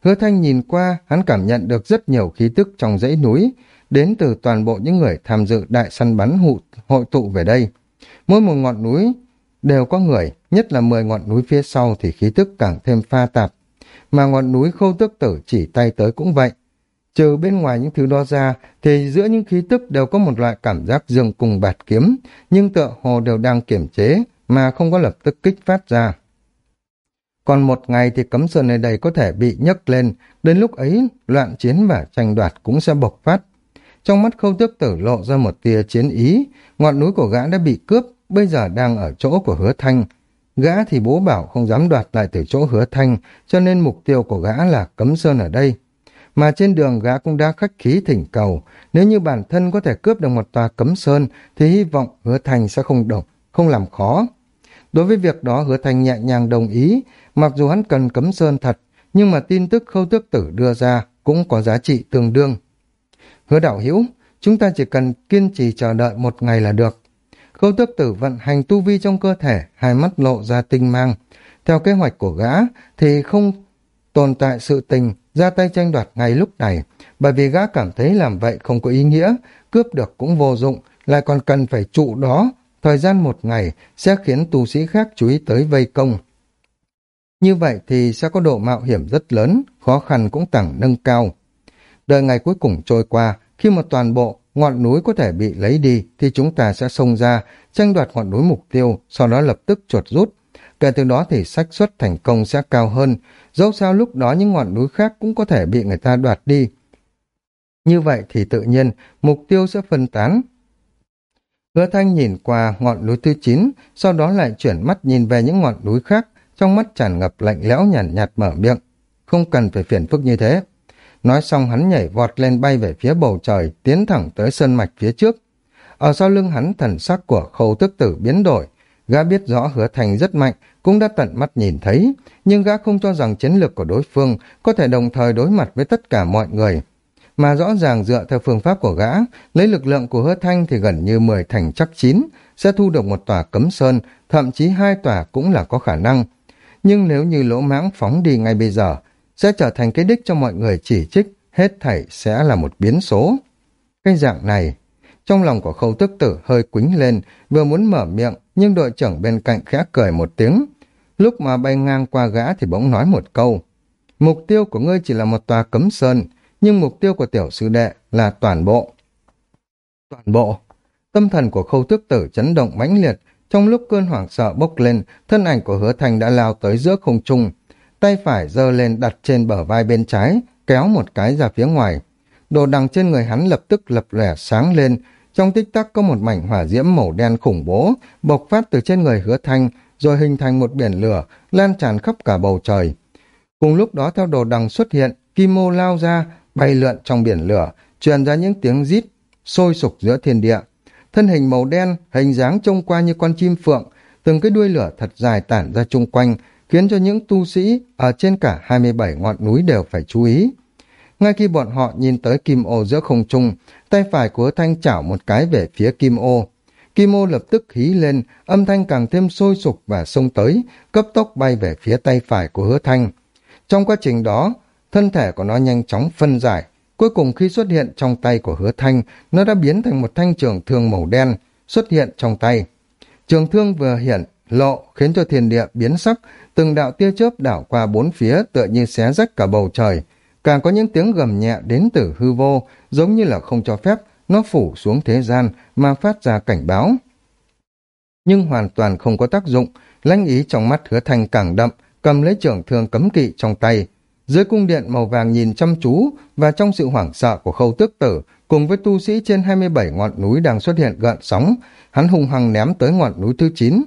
hứa thanh nhìn qua, hắn cảm nhận được rất nhiều khí tức trong dãy núi, đến từ toàn bộ những người tham dự đại săn bắn hụ, hội tụ về đây. Mỗi một ngọn núi đều có người, nhất là 10 ngọn núi phía sau thì khí tức càng thêm pha tạp. Mà ngọn núi khâu tước tử chỉ tay tới cũng vậy. Trừ bên ngoài những thứ đó ra, thì giữa những khí tức đều có một loại cảm giác dương cùng bạt kiếm, nhưng tựa hồ đều đang kiểm chế, mà không có lập tức kích phát ra. Còn một ngày thì cấm sơn nơi đây có thể bị nhấc lên, đến lúc ấy loạn chiến và tranh đoạt cũng sẽ bộc phát. Trong mắt khâu tước tử lộ ra một tia chiến ý, ngọn núi của gã đã bị cướp, bây giờ đang ở chỗ của hứa thanh. Gã thì bố bảo không dám đoạt lại từ chỗ hứa thanh, cho nên mục tiêu của gã là cấm sơn ở đây. Mà trên đường gã cũng đã khách khí thỉnh cầu, nếu như bản thân có thể cướp được một tòa cấm sơn, thì hy vọng hứa thanh sẽ không đồng, không làm khó. Đối với việc đó hứa thanh nhẹ nhàng đồng ý, mặc dù hắn cần cấm sơn thật, nhưng mà tin tức khâu tước tử đưa ra cũng có giá trị tương đương. Hứa đạo hữu chúng ta chỉ cần kiên trì chờ đợi một ngày là được. Khâu tước tử vận hành tu vi trong cơ thể, hai mắt lộ ra tinh mang. Theo kế hoạch của gã thì không tồn tại sự tình ra tay tranh đoạt ngay lúc này, bởi vì gã cảm thấy làm vậy không có ý nghĩa, cướp được cũng vô dụng, lại còn cần phải trụ đó, thời gian một ngày sẽ khiến tu sĩ khác chú ý tới vây công. Như vậy thì sẽ có độ mạo hiểm rất lớn, khó khăn cũng tăng nâng cao. Đợi ngày cuối cùng trôi qua, khi mà toàn bộ ngọn núi có thể bị lấy đi thì chúng ta sẽ xông ra, tranh đoạt ngọn núi mục tiêu, sau đó lập tức chuột rút. Kể từ đó thì xác suất thành công sẽ cao hơn, dẫu sao lúc đó những ngọn núi khác cũng có thể bị người ta đoạt đi. Như vậy thì tự nhiên, mục tiêu sẽ phân tán. Hứa Thanh nhìn qua ngọn núi thứ 9, sau đó lại chuyển mắt nhìn về những ngọn núi khác, trong mắt tràn ngập lạnh lẽo nhàn nhạt, nhạt mở miệng. Không cần phải phiền phức như thế. Nói xong hắn nhảy vọt lên bay về phía bầu trời, tiến thẳng tới sơn mạch phía trước. Ở sau lưng hắn thần sắc của khâu tức tử biến đổi. Gã biết rõ hứa thành rất mạnh, cũng đã tận mắt nhìn thấy, nhưng gã không cho rằng chiến lược của đối phương có thể đồng thời đối mặt với tất cả mọi người. Mà rõ ràng dựa theo phương pháp của gã, lấy lực lượng của hứa thanh thì gần như 10 thành chắc chín, sẽ thu được một tòa cấm sơn, thậm chí hai tòa cũng là có khả năng. Nhưng nếu như lỗ mãng phóng đi ngay bây giờ, sẽ trở thành cái đích cho mọi người chỉ trích, hết thảy sẽ là một biến số. Cái dạng này, trong lòng của khâu tức tử hơi quính lên, vừa muốn mở miệng, nhưng đội trưởng bên cạnh khẽ cười một tiếng. Lúc mà bay ngang qua gã thì bỗng nói một câu. Mục tiêu của ngươi chỉ là một tòa cấm sơn, nhưng mục tiêu của tiểu sư đệ là toàn bộ. Toàn bộ. Tâm thần của khâu tức tử chấn động mãnh liệt, trong lúc cơn hoảng sợ bốc lên, thân ảnh của hứa thành đã lao tới giữa không trung, tay phải giơ lên đặt trên bờ vai bên trái, kéo một cái ra phía ngoài. Đồ đằng trên người hắn lập tức lập lẻ sáng lên, trong tích tắc có một mảnh hỏa diễm màu đen khủng bố, bộc phát từ trên người hứa thanh, rồi hình thành một biển lửa, lan tràn khắp cả bầu trời. Cùng lúc đó theo đồ đằng xuất hiện, Kim Mô lao ra, bay lượn trong biển lửa, truyền ra những tiếng rít sôi sục giữa thiên địa. Thân hình màu đen, hình dáng trông qua như con chim phượng, từng cái đuôi lửa thật dài tản ra chung quanh, khiến cho những tu sĩ ở trên cả 27 ngọn núi đều phải chú ý. Ngay khi bọn họ nhìn tới kim ô giữa không trung, tay phải của hứa thanh chảo một cái về phía kim ô. Kim ô lập tức hí lên, âm thanh càng thêm sôi sục và xông tới, cấp tốc bay về phía tay phải của hứa thanh. Trong quá trình đó, thân thể của nó nhanh chóng phân giải. Cuối cùng khi xuất hiện trong tay của hứa thanh, nó đã biến thành một thanh trường thương màu đen, xuất hiện trong tay. Trường thương vừa hiện, lộ khiến cho thiên địa biến sắc, từng đạo tia chớp đảo qua bốn phía tựa như xé rách cả bầu trời. Càng có những tiếng gầm nhẹ đến từ hư vô, giống như là không cho phép nó phủ xuống thế gian mà phát ra cảnh báo. Nhưng hoàn toàn không có tác dụng, lãnh ý trong mắt hứa thanh càng đậm, cầm lấy trưởng thương cấm kỵ trong tay. Dưới cung điện màu vàng nhìn chăm chú và trong sự hoảng sợ của khâu tước tử, cùng với tu sĩ trên 27 ngọn núi đang xuất hiện gợn sóng, hắn hùng hăng ném tới ngọn núi thứ 9.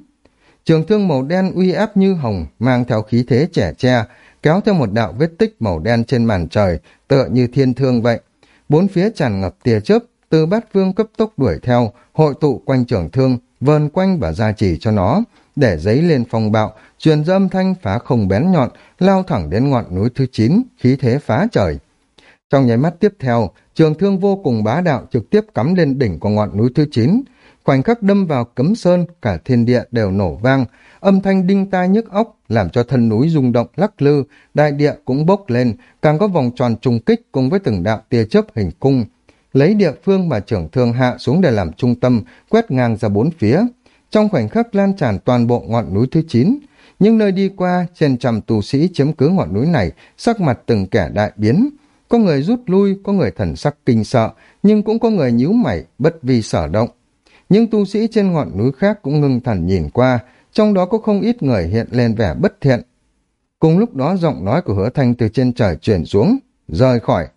Trường thương màu đen uy áp như hồng, mang theo khí thế trẻ tre, kéo theo một đạo vết tích màu đen trên màn trời, tựa như thiên thương vậy. Bốn phía tràn ngập tia chớp, từ bát vương cấp tốc đuổi theo, hội tụ quanh trường thương, vờn quanh và gia trì cho nó, để giấy lên phong bạo, truyền dâm thanh phá không bén nhọn, lao thẳng đến ngọn núi thứ 9, khí thế phá trời. Trong nháy mắt tiếp theo, trường thương vô cùng bá đạo trực tiếp cắm lên đỉnh của ngọn núi thứ 9, khoảnh khắc đâm vào cấm sơn, cả thiên địa đều nổ vang, âm thanh đinh tai nhức óc làm cho thân núi rung động lắc lư, đại địa cũng bốc lên, càng có vòng tròn trùng kích cùng với từng đạo tia chớp hình cung. Lấy địa phương mà trưởng thương hạ xuống để làm trung tâm, quét ngang ra bốn phía. Trong khoảnh khắc lan tràn toàn bộ ngọn núi thứ 9, những nơi đi qua, trên trăm tù sĩ chiếm cứ ngọn núi này, sắc mặt từng kẻ đại biến. Có người rút lui, có người thần sắc kinh sợ, nhưng cũng có người nhíu mày, bất vi sở động. Những tu sĩ trên ngọn núi khác cũng ngưng thần nhìn qua, trong đó có không ít người hiện lên vẻ bất thiện. Cùng lúc đó giọng nói của hứa thanh từ trên trời chuyển xuống, rời khỏi.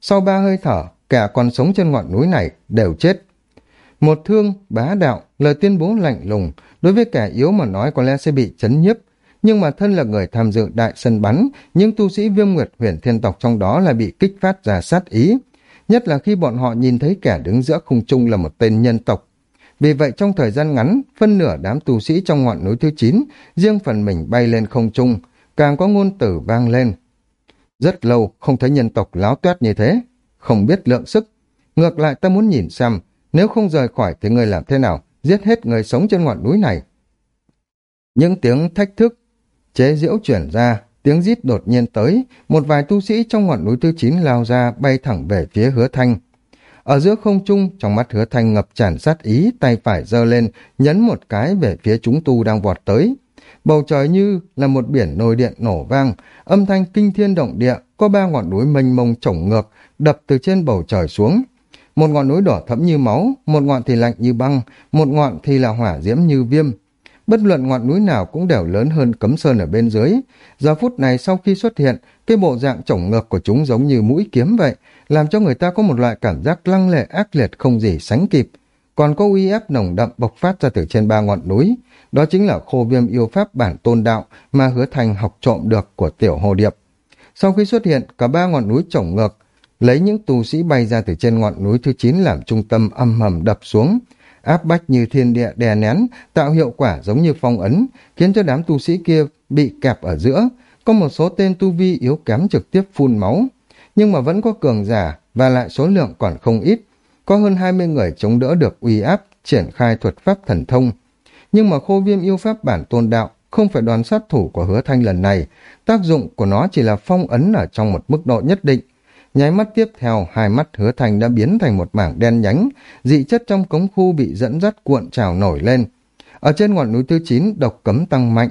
Sau ba hơi thở, kẻ còn sống trên ngọn núi này đều chết. Một thương, bá đạo, lời tuyên bố lạnh lùng, đối với kẻ yếu mà nói có lẽ sẽ bị chấn nhiếp. Nhưng mà thân là người tham dự đại sân bắn, những tu sĩ viêm nguyệt huyền thiên tộc trong đó là bị kích phát ra sát ý. Nhất là khi bọn họ nhìn thấy kẻ đứng giữa khung trung là một tên nhân tộc. Vì vậy trong thời gian ngắn, phân nửa đám tu sĩ trong ngọn núi thứ 9, riêng phần mình bay lên không trung, càng có ngôn tử vang lên. Rất lâu không thấy nhân tộc láo toét như thế, không biết lượng sức. Ngược lại ta muốn nhìn xem, nếu không rời khỏi thì người làm thế nào, giết hết người sống trên ngọn núi này. Những tiếng thách thức, chế diễu chuyển ra, tiếng rít đột nhiên tới, một vài tu sĩ trong ngọn núi thứ 9 lao ra bay thẳng về phía hứa thanh. Ở giữa không trung, trong mắt hứa thanh ngập tràn sát ý, tay phải giơ lên, nhấn một cái về phía chúng tu đang vọt tới. Bầu trời như là một biển nồi điện nổ vang, âm thanh kinh thiên động địa, có ba ngọn núi mênh mông chổng ngược, đập từ trên bầu trời xuống. Một ngọn núi đỏ thẫm như máu, một ngọn thì lạnh như băng, một ngọn thì là hỏa diễm như viêm. Bất luận ngọn núi nào cũng đều lớn hơn cấm sơn ở bên dưới. Giờ phút này sau khi xuất hiện, cái bộ dạng chổng ngược của chúng giống như mũi kiếm vậy, làm cho người ta có một loại cảm giác lăng lệ ác liệt không gì sánh kịp. Còn có uy ép nồng đậm bộc phát ra từ trên ba ngọn núi, đó chính là khô viêm yêu pháp bản tôn đạo mà hứa thành học trộm được của tiểu hồ điệp. Sau khi xuất hiện, cả ba ngọn núi chổng ngược, lấy những tù sĩ bay ra từ trên ngọn núi thứ 9 làm trung tâm âm hầm đập xuống, áp bách như thiên địa đè nén, tạo hiệu quả giống như phong ấn, khiến cho đám tu sĩ kia bị kẹp ở giữa, có một số tên tu vi yếu kém trực tiếp phun máu nhưng mà vẫn có cường giả và lại số lượng còn không ít. Có hơn 20 người chống đỡ được uy áp, triển khai thuật pháp thần thông. Nhưng mà khô viêm yêu pháp bản tôn đạo không phải đoàn sát thủ của hứa thanh lần này. Tác dụng của nó chỉ là phong ấn ở trong một mức độ nhất định. Nháy mắt tiếp theo, hai mắt hứa thanh đã biến thành một mảng đen nhánh, dị chất trong cống khu bị dẫn dắt cuộn trào nổi lên. Ở trên ngọn núi thứ 9, độc cấm tăng mạnh.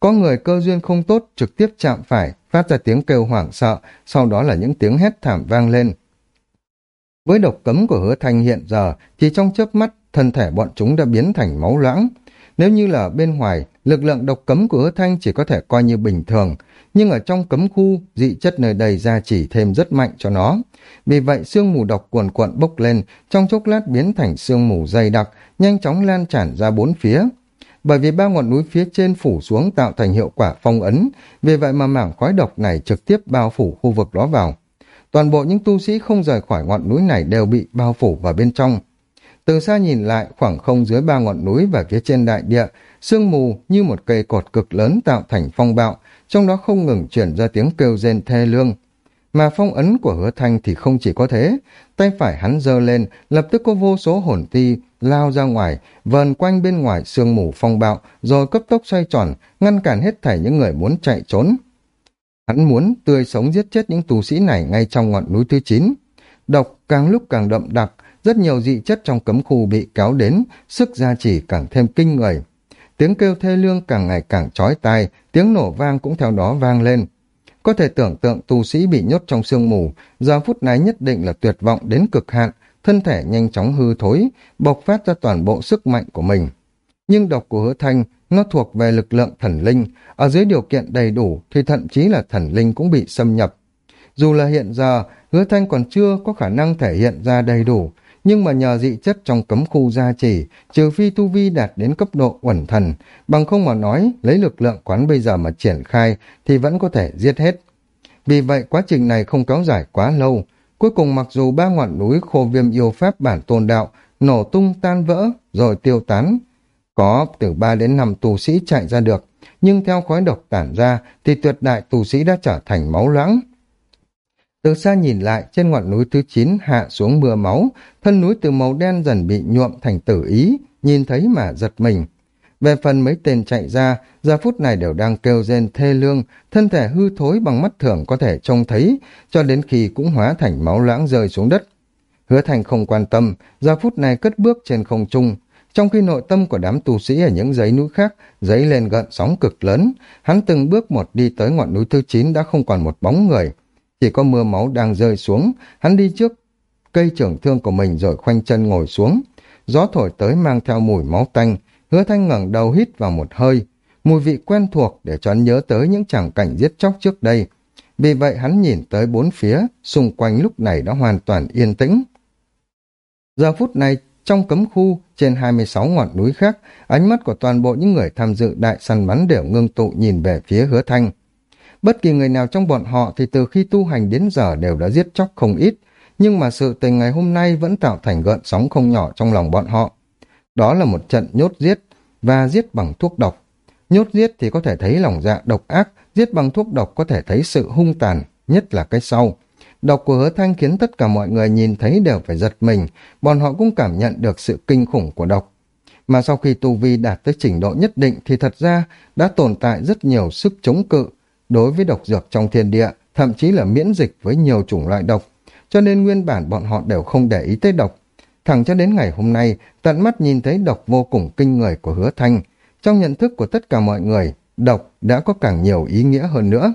Có người cơ duyên không tốt trực tiếp chạm phải, phát ra tiếng kêu hoảng sợ, sau đó là những tiếng hét thảm vang lên. Với độc cấm của hứa thanh hiện giờ, chỉ trong chớp mắt, thân thể bọn chúng đã biến thành máu loãng. Nếu như là bên ngoài, lực lượng độc cấm của hứa thanh chỉ có thể coi như bình thường, nhưng ở trong cấm khu, dị chất nơi đây ra chỉ thêm rất mạnh cho nó. Vì vậy, sương mù độc cuồn cuộn bốc lên, trong chốc lát biến thành sương mù dày đặc, nhanh chóng lan tràn ra bốn phía bởi vì ba ngọn núi phía trên phủ xuống tạo thành hiệu quả phong ấn, vì vậy mà mảng khói độc này trực tiếp bao phủ khu vực đó vào. Toàn bộ những tu sĩ không rời khỏi ngọn núi này đều bị bao phủ vào bên trong. Từ xa nhìn lại, khoảng không dưới ba ngọn núi và phía trên đại địa, sương mù như một cây cột cực lớn tạo thành phong bạo, trong đó không ngừng chuyển ra tiếng kêu rên thê lương. Mà phong ấn của hứa thanh thì không chỉ có thế, tay phải hắn giơ lên, lập tức có vô số hồn ti lao ra ngoài, vờn quanh bên ngoài sương mù phong bạo, rồi cấp tốc xoay tròn, ngăn cản hết thảy những người muốn chạy trốn. Hắn muốn tươi sống giết chết những tù sĩ này ngay trong ngọn núi thứ 9. Độc càng lúc càng đậm đặc, rất nhiều dị chất trong cấm khu bị kéo đến, sức gia trì càng thêm kinh người. Tiếng kêu thê lương càng ngày càng chói tai, tiếng nổ vang cũng theo đó vang lên. Có thể tưởng tượng tu sĩ bị nhốt trong sương mù, giờ phút này nhất định là tuyệt vọng đến cực hạn, thân thể nhanh chóng hư thối, bộc phát ra toàn bộ sức mạnh của mình. Nhưng độc của hứa thanh, nó thuộc về lực lượng thần linh, ở dưới điều kiện đầy đủ thì thậm chí là thần linh cũng bị xâm nhập. Dù là hiện giờ, hứa thanh còn chưa có khả năng thể hiện ra đầy đủ, nhưng mà nhờ dị chất trong cấm khu gia trì, trừ phi tu vi đạt đến cấp độ uẩn thần, bằng không mà nói, lấy lực lượng quán bây giờ mà triển khai thì vẫn có thể giết hết. Vì vậy quá trình này không kéo dài quá lâu, cuối cùng mặc dù ba ngọn núi khô viêm yêu pháp bản tôn đạo nổ tung tan vỡ rồi tiêu tán, có từ 3 đến 5 tù sĩ chạy ra được, nhưng theo khói độc tản ra thì tuyệt đại tù sĩ đã trở thành máu loãng. Từ xa nhìn lại, trên ngọn núi thứ 9 hạ xuống mưa máu, thân núi từ màu đen dần bị nhuộm thành tử ý, nhìn thấy mà giật mình. Về phần mấy tên chạy ra, giờ phút này đều đang kêu rên thê lương, thân thể hư thối bằng mắt thường có thể trông thấy, cho đến khi cũng hóa thành máu loãng rơi xuống đất. Hứa thành không quan tâm, giờ phút này cất bước trên không trung, trong khi nội tâm của đám tu sĩ ở những dãy núi khác dấy lên gợn sóng cực lớn, hắn từng bước một đi tới ngọn núi thứ 9 đã không còn một bóng người. Chỉ có mưa máu đang rơi xuống, hắn đi trước cây trưởng thương của mình rồi khoanh chân ngồi xuống. Gió thổi tới mang theo mùi máu tanh, hứa thanh ngẩng đầu hít vào một hơi. Mùi vị quen thuộc để cho hắn nhớ tới những tràng cảnh giết chóc trước đây. Vì vậy hắn nhìn tới bốn phía, xung quanh lúc này đã hoàn toàn yên tĩnh. Giờ phút này, trong cấm khu, trên 26 ngọn núi khác, ánh mắt của toàn bộ những người tham dự đại săn bắn đều ngưng tụ nhìn về phía hứa thanh. Bất kỳ người nào trong bọn họ thì từ khi tu hành đến giờ đều đã giết chóc không ít, nhưng mà sự tình ngày hôm nay vẫn tạo thành gợn sóng không nhỏ trong lòng bọn họ. Đó là một trận nhốt giết và giết bằng thuốc độc. Nhốt giết thì có thể thấy lòng dạ độc ác, giết bằng thuốc độc có thể thấy sự hung tàn, nhất là cái sau. Độc của hứa thanh khiến tất cả mọi người nhìn thấy đều phải giật mình, bọn họ cũng cảm nhận được sự kinh khủng của độc. Mà sau khi tu vi đạt tới trình độ nhất định thì thật ra đã tồn tại rất nhiều sức chống cự đối với độc dược trong thiên địa, thậm chí là miễn dịch với nhiều chủng loại độc, cho nên nguyên bản bọn họ đều không để ý tới độc. Thẳng cho đến ngày hôm nay, tận mắt nhìn thấy độc vô cùng kinh người của hứa thanh. Trong nhận thức của tất cả mọi người, độc đã có càng nhiều ý nghĩa hơn nữa.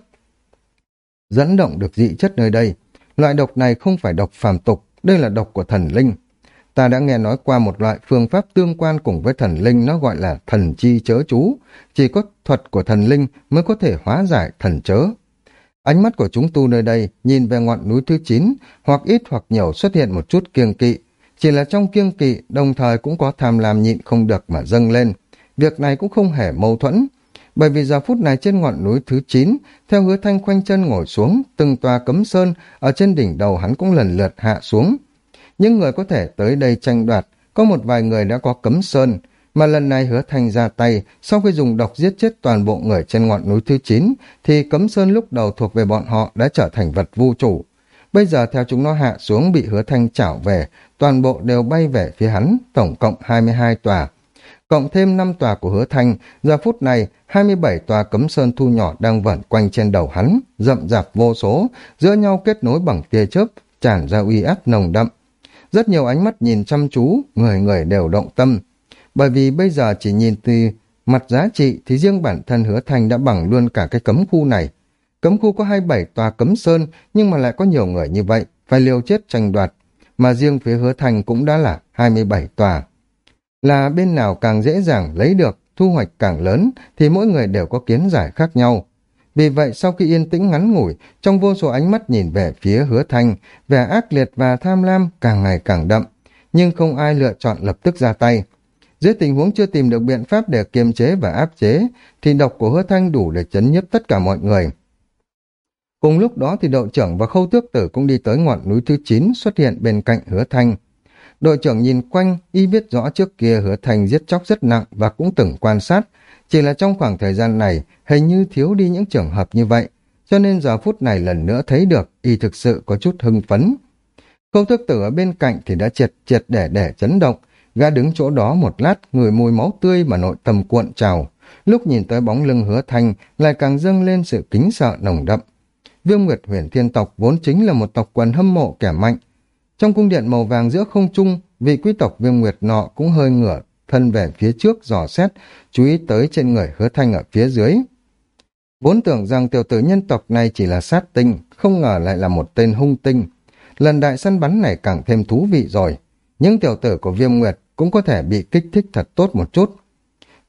Dẫn động được dị chất nơi đây, Loại độc này không phải độc phàm tục, đây là độc của thần linh. Ta đã nghe nói qua một loại phương pháp tương quan cùng với thần linh nó gọi là thần chi chớ chú. Chỉ có thuật của thần linh mới có thể hóa giải thần chớ. Ánh mắt của chúng tu nơi đây nhìn về ngọn núi thứ 9 hoặc ít hoặc nhiều xuất hiện một chút kiêng kỵ. Chỉ là trong kiêng kỵ đồng thời cũng có tham lam nhịn không được mà dâng lên. Việc này cũng không hề mâu thuẫn bởi vì giờ phút này trên ngọn núi thứ 9, theo hứa thanh khoanh chân ngồi xuống, từng tòa cấm sơn ở trên đỉnh đầu hắn cũng lần lượt hạ xuống. Những người có thể tới đây tranh đoạt, có một vài người đã có cấm sơn, mà lần này hứa thanh ra tay, sau khi dùng độc giết chết toàn bộ người trên ngọn núi thứ 9, thì cấm sơn lúc đầu thuộc về bọn họ đã trở thành vật vô chủ. Bây giờ theo chúng nó hạ xuống bị hứa thanh chảo về, toàn bộ đều bay về phía hắn, tổng cộng 22 tòa cộng thêm 5 tòa của hứa thanh, giờ phút này 27 tòa cấm sơn thu nhỏ đang vẩn quanh trên đầu hắn, rậm rạp vô số, giữa nhau kết nối bằng tia chớp, tràn ra uy áp nồng đậm. Rất nhiều ánh mắt nhìn chăm chú, người người đều động tâm. Bởi vì bây giờ chỉ nhìn từ mặt giá trị thì riêng bản thân hứa Thành đã bằng luôn cả cái cấm khu này. Cấm khu có 27 tòa cấm sơn, nhưng mà lại có nhiều người như vậy, phải liều chết tranh đoạt. Mà riêng phía hứa Thành cũng đã là 27 tòa là bên nào càng dễ dàng lấy được, thu hoạch càng lớn, thì mỗi người đều có kiến giải khác nhau. Vì vậy sau khi yên tĩnh ngắn ngủi, trong vô số ánh mắt nhìn về phía hứa thanh, vẻ ác liệt và tham lam càng ngày càng đậm, nhưng không ai lựa chọn lập tức ra tay. Dưới tình huống chưa tìm được biện pháp để kiềm chế và áp chế, thì độc của hứa thanh đủ để chấn nhấp tất cả mọi người. Cùng lúc đó thì đội trưởng và khâu tước tử cũng đi tới ngọn núi thứ 9 xuất hiện bên cạnh hứa thanh. Đội trưởng nhìn quanh, y biết rõ trước kia hứa thanh giết chóc rất nặng và cũng từng quan sát. Chỉ là trong khoảng thời gian này, hình như thiếu đi những trường hợp như vậy. Cho nên giờ phút này lần nữa thấy được, y thực sự có chút hưng phấn. Khâu thức tử ở bên cạnh thì đã triệt triệt để để chấn động. Gã đứng chỗ đó một lát, người mùi máu tươi mà nội tâm cuộn trào. Lúc nhìn tới bóng lưng hứa thanh, lại càng dâng lên sự kính sợ nồng đậm. Viêm Nguyệt huyền thiên tộc vốn chính là một tộc quần hâm mộ kẻ mạnh. Trong cung điện màu vàng giữa không trung, vị quý tộc Viêm Nguyệt nọ cũng hơi ngửa thân về phía trước dò xét, chú ý tới trên người hứa thanh ở phía dưới. Vốn tưởng rằng tiểu tử nhân tộc này chỉ là sát tinh, không ngờ lại là một tên hung tinh. Lần đại săn bắn này càng thêm thú vị rồi. Những tiểu tử của Viêm Nguyệt cũng có thể bị kích thích thật tốt một chút.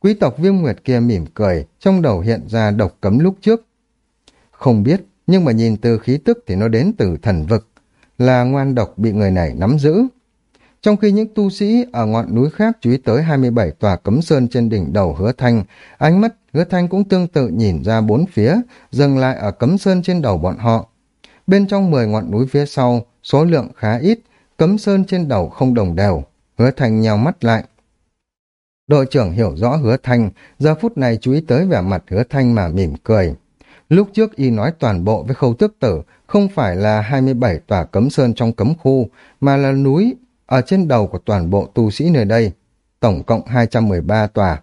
Quý tộc Viêm Nguyệt kia mỉm cười, trong đầu hiện ra độc cấm lúc trước. Không biết nhưng mà nhìn từ khí tức thì nó đến từ thần vực, là ngoan độc bị người này nắm giữ. Trong khi những tu sĩ ở ngọn núi khác chú ý tới 27 tòa cấm sơn trên đỉnh đầu hứa thanh, ánh mắt hứa thanh cũng tương tự nhìn ra bốn phía, dừng lại ở cấm sơn trên đầu bọn họ. Bên trong 10 ngọn núi phía sau, số lượng khá ít, cấm sơn trên đầu không đồng đều, hứa thanh nhào mắt lại. Đội trưởng hiểu rõ hứa thanh, giờ phút này chú ý tới vẻ mặt hứa thanh mà mỉm cười. Lúc trước y nói toàn bộ với khâu tước tử không phải là 27 tòa cấm sơn trong cấm khu, mà là núi ở trên đầu của toàn bộ tu sĩ nơi đây, tổng cộng 213 tòa.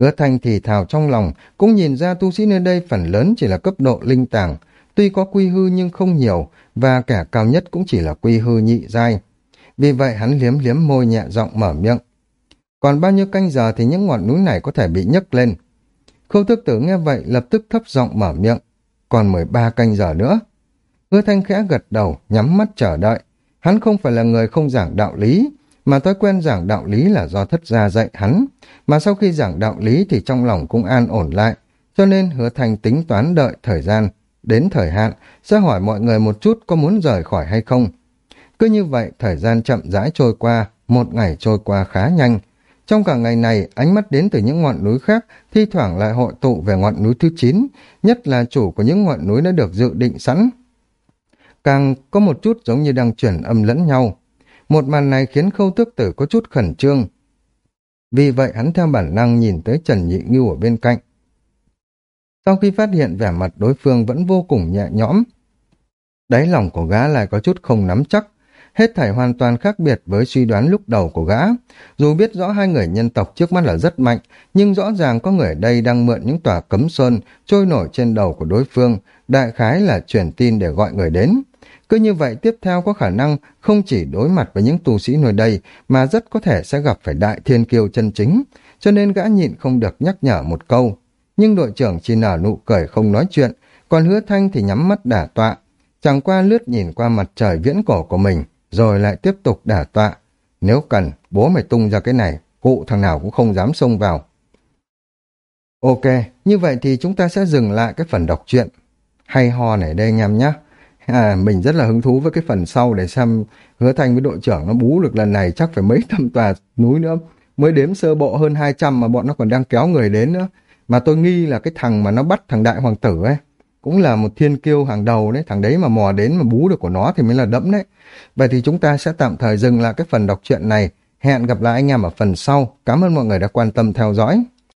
Hứa thanh thì thào trong lòng, cũng nhìn ra tu sĩ nơi đây phần lớn chỉ là cấp độ linh tàng, tuy có quy hư nhưng không nhiều, và kẻ cao nhất cũng chỉ là quy hư nhị giai. Vì vậy hắn liếm liếm môi nhẹ giọng mở miệng. Còn bao nhiêu canh giờ thì những ngọn núi này có thể bị nhấc lên, Khâu thức tử nghe vậy lập tức thấp giọng mở miệng. Còn 13 canh giờ nữa. Hứa thanh khẽ gật đầu, nhắm mắt chờ đợi. Hắn không phải là người không giảng đạo lý, mà thói quen giảng đạo lý là do thất gia dạy hắn. Mà sau khi giảng đạo lý thì trong lòng cũng an ổn lại. Cho nên hứa thành tính toán đợi thời gian. Đến thời hạn, sẽ hỏi mọi người một chút có muốn rời khỏi hay không. Cứ như vậy, thời gian chậm rãi trôi qua, một ngày trôi qua khá nhanh. Trong cả ngày này, ánh mắt đến từ những ngọn núi khác, thi thoảng lại hội tụ về ngọn núi thứ 9, nhất là chủ của những ngọn núi đã được dự định sẵn. Càng có một chút giống như đang chuyển âm lẫn nhau. Một màn này khiến khâu tước tử có chút khẩn trương. Vì vậy hắn theo bản năng nhìn tới Trần Nhị Ngưu ở bên cạnh. Sau khi phát hiện vẻ mặt đối phương vẫn vô cùng nhẹ nhõm, đáy lòng của gã lại có chút không nắm chắc, hết thảy hoàn toàn khác biệt với suy đoán lúc đầu của gã. Dù biết rõ hai người nhân tộc trước mắt là rất mạnh, nhưng rõ ràng có người ở đây đang mượn những tòa cấm sơn trôi nổi trên đầu của đối phương, đại khái là truyền tin để gọi người đến. Cứ như vậy tiếp theo có khả năng không chỉ đối mặt với những tu sĩ nơi đây mà rất có thể sẽ gặp phải đại thiên kiêu chân chính, cho nên gã nhịn không được nhắc nhở một câu. Nhưng đội trưởng chỉ nở nụ cười không nói chuyện, còn hứa thanh thì nhắm mắt đả tọa, chẳng qua lướt nhìn qua mặt trời viễn cổ của mình, rồi lại tiếp tục đả tọa. Nếu cần, bố mày tung ra cái này, cụ thằng nào cũng không dám xông vào. Ok, như vậy thì chúng ta sẽ dừng lại cái phần đọc truyện hay ho này đây anh em nhé. À, mình rất là hứng thú với cái phần sau để xem hứa thanh với đội trưởng nó bú được lần này chắc phải mấy <laughs> trăm tòa núi nữa. Mới đếm sơ bộ hơn 200 mà bọn nó còn đang kéo người đến nữa. Mà tôi nghi là cái thằng mà nó bắt thằng đại hoàng tử ấy cũng là một thiên kiêu hàng đầu đấy, thằng đấy mà mò đến mà bú được của nó thì mới là đẫm đấy. Vậy thì chúng ta sẽ tạm thời dừng lại cái phần đọc truyện này. Hẹn gặp lại anh em ở phần sau. Cảm ơn mọi người đã quan tâm theo dõi.